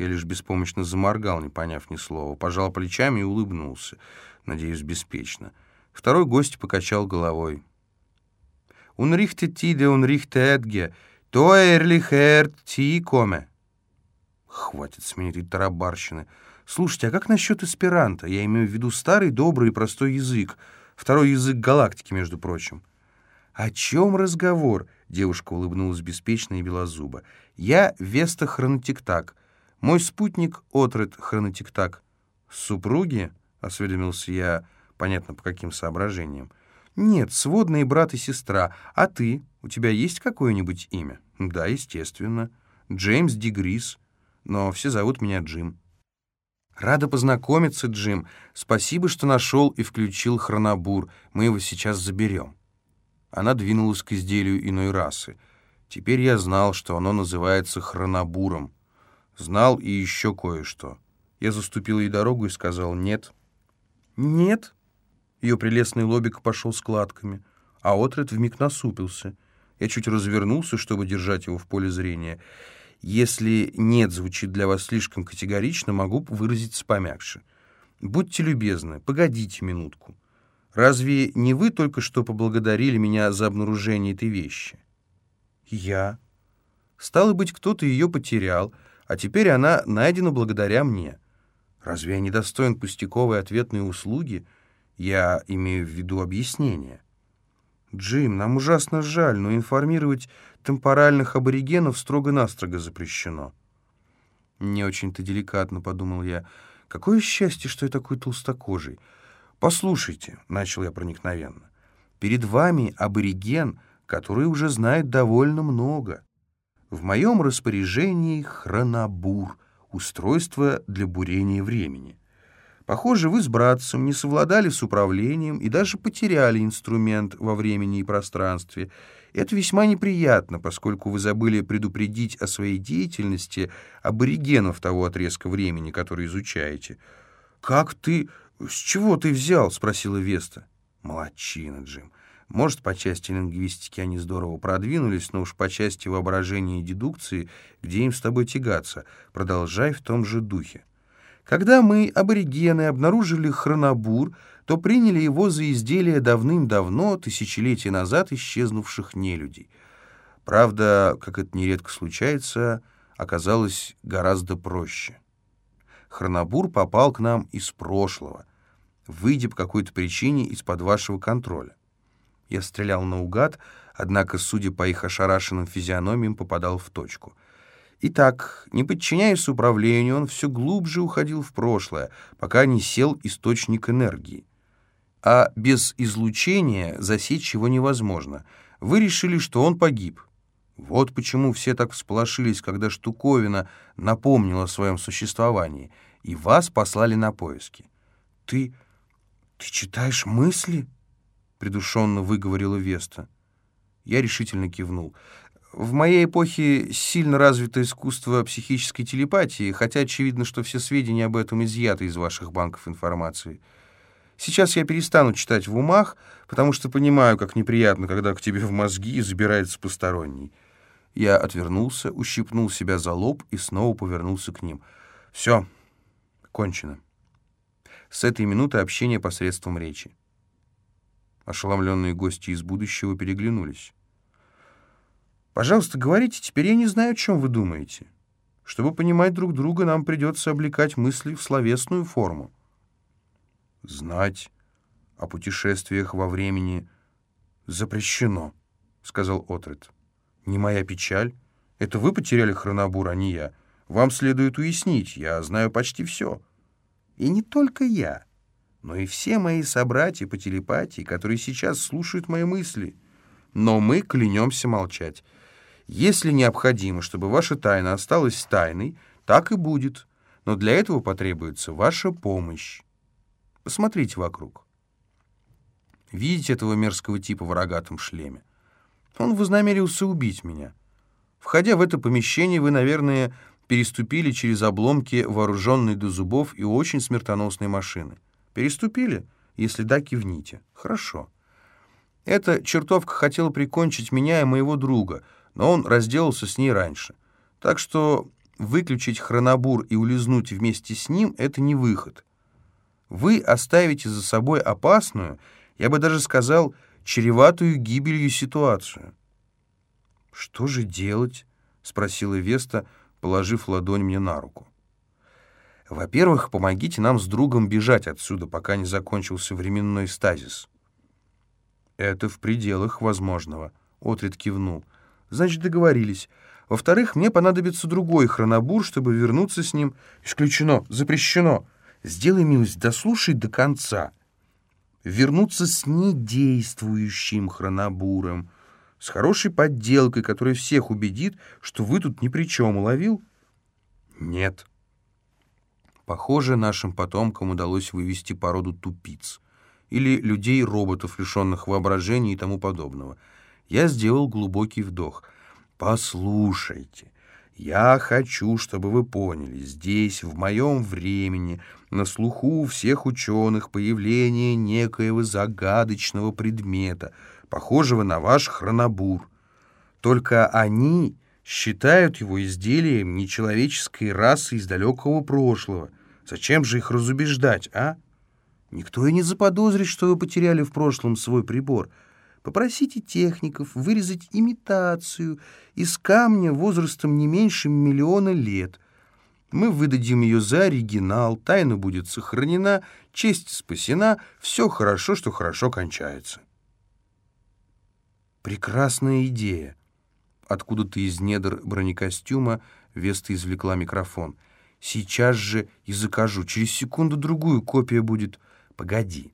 Я лишь беспомощно заморгал, не поняв ни слова, пожал плечами и улыбнулся, надеюсь, беспечно. Второй гость покачал головой. «Унрихте тиде, унрихте эдге, то эрлих эрт ти коме». Хватит с меня этой тарабарщины. Слушайте, а как насчет эсперанто? Я имею в виду старый, добрый и простой язык. Второй язык галактики, между прочим. «О чем разговор?» — девушка улыбнулась беспечно и белозубо. «Я Веста Хронотиктак. Мой спутник — Отред Хронотиктак». «Супруги?» — осведомился я, понятно, по каким соображениям. «Нет, сводные брат и сестра. А ты? У тебя есть какое-нибудь имя?» «Да, естественно. Джеймс Дигрис. Но все зовут меня Джим». «Рада познакомиться, Джим. Спасибо, что нашел и включил хронобур. Мы его сейчас заберем». Она двинулась к изделию иной расы. Теперь я знал, что оно называется хронобуром. Знал и еще кое-что. Я заступил ей дорогу и сказал «нет». «Нет?» Ее прелестный лобик пошел складками, а отряд вмиг насупился. Я чуть развернулся, чтобы держать его в поле зрения. Если «нет» звучит для вас слишком категорично, могу выразиться помягче. Будьте любезны, погодите минутку. Разве не вы только что поблагодарили меня за обнаружение этой вещи? Я. Стало быть, кто-то ее потерял, а теперь она найдена благодаря мне. Разве я не достоин пустяковой ответной услуги? Я имею в виду объяснение. Джим, нам ужасно жаль, но информировать темпоральных аборигенов строго-настрого запрещено. Не очень-то деликатно, подумал я. Какое счастье, что я такой толстокожий. «Послушайте», — начал я проникновенно, — «перед вами абориген, который уже знает довольно много. В моем распоряжении хронобур, устройство для бурения времени. Похоже, вы с братцем не совладали с управлением и даже потеряли инструмент во времени и пространстве. Это весьма неприятно, поскольку вы забыли предупредить о своей деятельности аборигенов того отрезка времени, который изучаете. Как ты... «С чего ты взял?» — спросила Веста. «Молодчина, Джим. Может, по части лингвистики они здорово продвинулись, но уж по части воображения и дедукции, где им с тобой тягаться? Продолжай в том же духе. Когда мы, аборигены, обнаружили хронобур, то приняли его за изделие давным-давно, тысячелетия назад исчезнувших нелюдей. Правда, как это нередко случается, оказалось гораздо проще. Хронобур попал к нам из прошлого, выйдя по какой-то причине из-под вашего контроля. Я стрелял наугад, однако, судя по их ошарашенным физиономиям, попадал в точку. Итак, не подчиняясь управлению, он все глубже уходил в прошлое, пока не сел источник энергии. А без излучения засечь его невозможно. Вы решили, что он погиб. Вот почему все так всполошились, когда штуковина напомнила о своем существовании, и вас послали на поиски. Ты «Ты читаешь мысли?» — придушенно выговорила Веста. Я решительно кивнул. «В моей эпохе сильно развито искусство психической телепатии, хотя очевидно, что все сведения об этом изъяты из ваших банков информации. Сейчас я перестану читать в умах, потому что понимаю, как неприятно, когда к тебе в мозги забирается посторонний». Я отвернулся, ущипнул себя за лоб и снова повернулся к ним. «Все, кончено». С этой минуты общение посредством речи. Ошеломленные гости из будущего переглянулись. «Пожалуйста, говорите, теперь я не знаю, о чем вы думаете. Чтобы понимать друг друга, нам придется облекать мысли в словесную форму». «Знать о путешествиях во времени запрещено», — сказал Отред. «Не моя печаль. Это вы потеряли хронобур, а не я. Вам следует уяснить, я знаю почти все». И не только я, но и все мои собратья по телепатии, которые сейчас слушают мои мысли. Но мы клянемся молчать. Если необходимо, чтобы ваша тайна осталась тайной, так и будет. Но для этого потребуется ваша помощь. Посмотрите вокруг. Видите этого мерзкого типа в рогатом шлеме? Он вознамерился убить меня. Входя в это помещение, вы, наверное, переступили через обломки вооруженной до зубов и очень смертоносной машины. Переступили? Если да, кивните. Хорошо. Эта чертовка хотела прикончить меня и моего друга, но он разделался с ней раньше. Так что выключить хронобур и улизнуть вместе с ним — это не выход. Вы оставите за собой опасную, я бы даже сказал, чреватую гибелью ситуацию. «Что же делать?» — спросила Веста, положив ладонь мне на руку. «Во-первых, помогите нам с другом бежать отсюда, пока не закончился временной стазис». «Это в пределах возможного», — Отрид кивнул. «Значит, договорились. Во-вторых, мне понадобится другой хронобур, чтобы вернуться с ним. Исключено, запрещено. Сделай милость, дослушай до конца. Вернуться с недействующим хронобуром» с хорошей подделкой, которая всех убедит, что вы тут ни при чем. Уловил? Нет. Похоже, нашим потомкам удалось вывести породу тупиц или людей-роботов, лишенных воображения и тому подобного. Я сделал глубокий вдох. «Послушайте, я хочу, чтобы вы поняли, здесь, в моем времени, на слуху у всех ученых появление некоего загадочного предмета — похожего на ваш хронобур. Только они считают его изделием нечеловеческой расы из далекого прошлого. Зачем же их разубеждать, а? Никто и не заподозрит, что вы потеряли в прошлом свой прибор. Попросите техников вырезать имитацию из камня возрастом не меньше миллиона лет. Мы выдадим ее за оригинал, тайна будет сохранена, честь спасена, все хорошо, что хорошо кончается. Прекрасная идея. Откуда-то из недр бронекостюма Веста извлекла микрофон. Сейчас же и закажу. Через секунду-другую копия будет. Погоди.